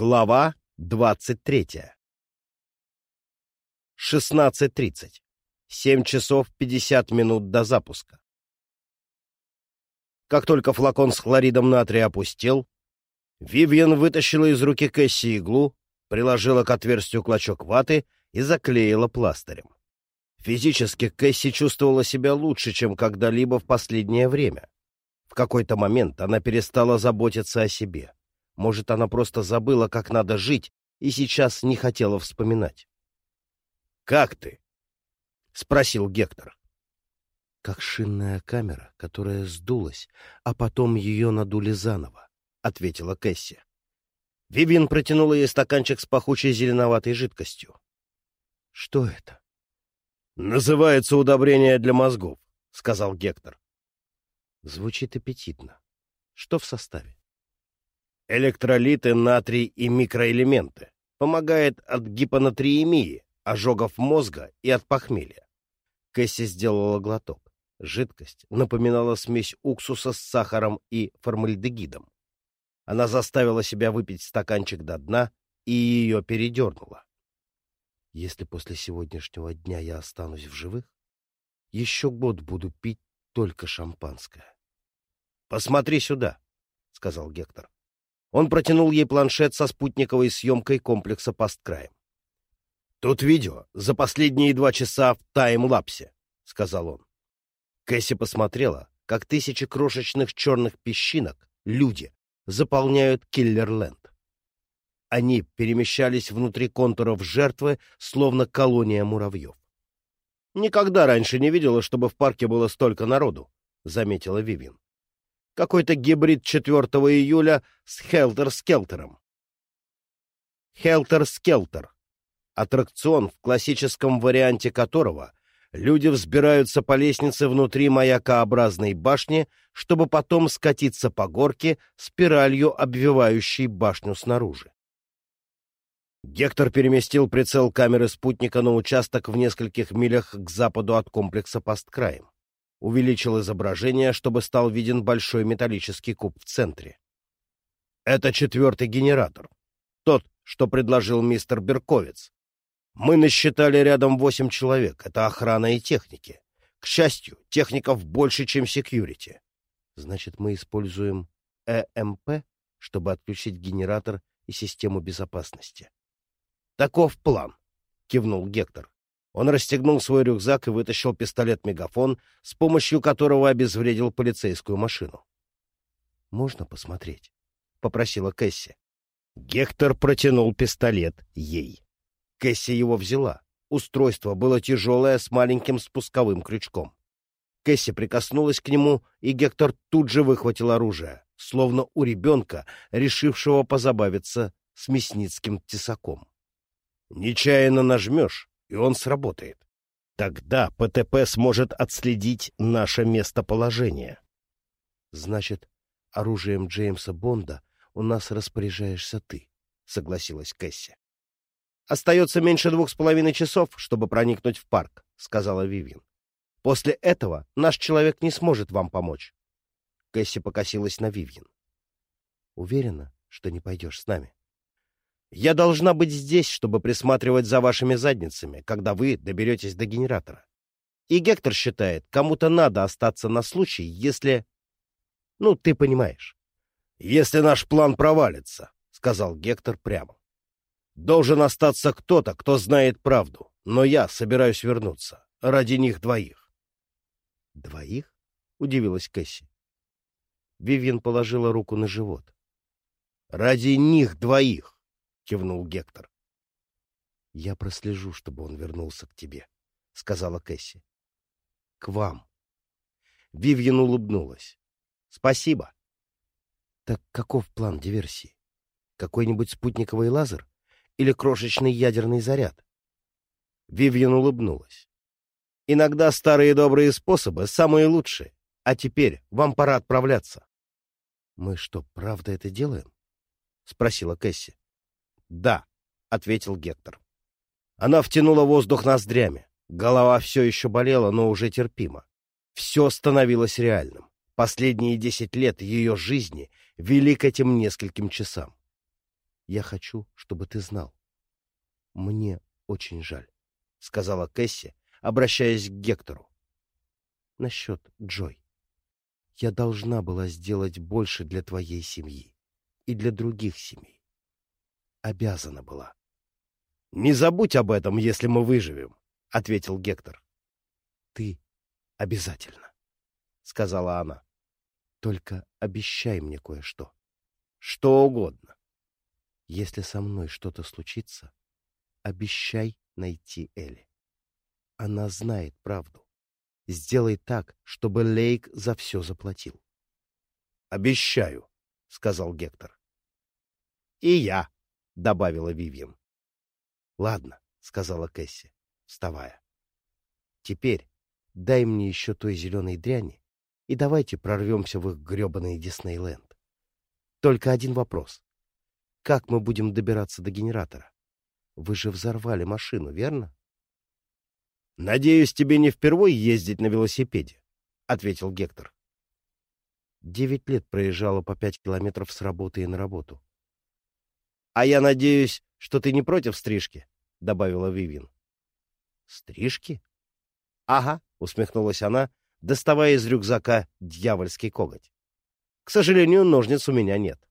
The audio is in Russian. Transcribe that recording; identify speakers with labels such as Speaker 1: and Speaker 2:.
Speaker 1: Глава 23. 16.30. 7 часов 50 минут до запуска. Как только флакон с хлоридом натрия опустел, Вивьен вытащила из руки Кэсси иглу, приложила к отверстию клочок ваты и заклеила пластырем. Физически Кэсси чувствовала себя лучше, чем когда-либо в последнее время. В какой-то момент она перестала заботиться о себе. Может, она просто забыла, как надо жить, и сейчас не хотела вспоминать. «Как ты?» — спросил Гектор.
Speaker 2: «Как шинная камера, которая сдулась, а потом ее надули заново», — ответила Кэсси.
Speaker 1: Вивин протянула ей стаканчик с пахучей зеленоватой жидкостью.
Speaker 2: «Что это?»
Speaker 1: «Называется удобрение для мозгов», — сказал Гектор.
Speaker 2: Звучит аппетитно. Что в составе?
Speaker 1: Электролиты, натрий и микроэлементы. Помогает от гипонатриемии, ожогов мозга и от похмелья. Кэсси сделала глоток. Жидкость напоминала смесь уксуса с сахаром и формальдегидом. Она заставила себя выпить стаканчик до дна и ее передернула.
Speaker 2: Если после сегодняшнего дня я останусь в живых, еще год буду пить только шампанское.
Speaker 1: — Посмотри сюда, — сказал Гектор. Он протянул ей планшет со спутниковой съемкой комплекса посткраем. «Тут видео за последние два часа в таймлапсе», — сказал он. Кэсси посмотрела, как тысячи крошечных черных песчинок, люди, заполняют Киллерленд. Они перемещались внутри контуров жертвы, словно колония муравьев. «Никогда раньше не видела, чтобы в парке было столько народу», — заметила Вивин. «Какой-то гибрид 4 июля с Хелтер-Скелтером». Хелтер-Скелтер — аттракцион, в классическом варианте которого люди взбираются по лестнице внутри маякообразной башни, чтобы потом скатиться по горке, спиралью обвивающей башню снаружи. Гектор переместил прицел камеры спутника на участок в нескольких милях к западу от комплекса Посткраем. Увеличил изображение, чтобы стал виден большой металлический куб в центре. Это четвертый генератор. Тот, что предложил мистер Берковец. Мы насчитали рядом восемь человек. Это охрана и техники. К счастью, техников больше, чем секьюрити.
Speaker 2: Значит, мы используем ЭМП, чтобы отключить генератор и систему безопасности.
Speaker 1: «Таков план», — кивнул Гектор. Он расстегнул свой рюкзак и вытащил пистолет-мегафон, с помощью которого обезвредил полицейскую машину.
Speaker 2: «Можно посмотреть?»
Speaker 1: — попросила Кэсси. Гектор протянул пистолет ей. Кэсси его взяла. Устройство было тяжелое, с маленьким спусковым крючком. Кэсси прикоснулась к нему, и Гектор тут же выхватил оружие, словно у ребенка, решившего позабавиться с мясницким тесаком. Нечаянно нажмешь, и он сработает. Тогда ПТП сможет отследить наше местоположение.
Speaker 2: — Значит, оружием Джеймса Бонда у нас распоряжаешься ты, — согласилась Кэсси.
Speaker 1: — Остается меньше двух с половиной часов, чтобы проникнуть в парк, — сказала Вивин. — После этого наш человек не сможет вам помочь. Кэсси покосилась на Вивин.
Speaker 2: — Уверена, что не пойдешь с нами?
Speaker 1: Я должна быть здесь, чтобы присматривать за вашими задницами, когда вы доберетесь до генератора. И Гектор считает, кому-то надо остаться на случай, если... Ну, ты понимаешь. «Если наш план провалится», — сказал Гектор прямо. «Должен остаться кто-то, кто знает правду, но я собираюсь вернуться. Ради них двоих».
Speaker 2: «Двоих?» — удивилась Кэсси.
Speaker 1: Вивьен положила руку на живот. «Ради них двоих кивнул Гектор.
Speaker 2: Я прослежу, чтобы он вернулся к тебе, сказала Кэсси. К вам.
Speaker 1: Вивьен улыбнулась. Спасибо.
Speaker 2: Так каков план диверсии? Какой-нибудь спутниковый лазер или крошечный ядерный заряд?
Speaker 1: Вивьен улыбнулась. Иногда старые добрые способы самые лучшие. А теперь вам пора отправляться.
Speaker 2: — Мы что, правда это делаем? — спросила Кэсси.
Speaker 1: «Да», — ответил Гектор. Она втянула воздух ноздрями. Голова все еще болела, но уже терпимо. Все становилось реальным. Последние десять лет ее жизни вели к этим нескольким часам.
Speaker 2: Я хочу, чтобы ты знал. Мне очень жаль, —
Speaker 1: сказала Кэсси, обращаясь к Гектору.
Speaker 2: Насчет Джой. Я должна была сделать больше для твоей семьи и для других семей. Обязана была.
Speaker 1: — Не забудь об этом, если мы выживем, — ответил Гектор.
Speaker 2: — Ты обязательно, —
Speaker 1: сказала она.
Speaker 2: — Только обещай мне кое-что.
Speaker 1: — Что угодно.
Speaker 2: Если со мной что-то случится, обещай найти Элли. Она знает правду. Сделай так, чтобы Лейк за все заплатил.
Speaker 1: — Обещаю, — сказал Гектор. — И я, — добавила Вивьен.
Speaker 2: — Ладно, — сказала Кэсси, вставая. — Теперь дай мне еще той зеленой дряни, и давайте прорвемся в их гребаный Диснейленд. Только один вопрос. Как мы будем добираться до генератора? Вы же взорвали машину, верно?
Speaker 1: — Надеюсь, тебе не впервые ездить на велосипеде, — ответил Гектор.
Speaker 2: Девять лет проезжала по пять километров с работы и на работу.
Speaker 1: — А я надеюсь, что ты не против стрижки, — добавила Вивин.
Speaker 2: — Стрижки?
Speaker 1: — Ага, — усмехнулась она, доставая из рюкзака дьявольский коготь. — К сожалению, ножниц у меня нет.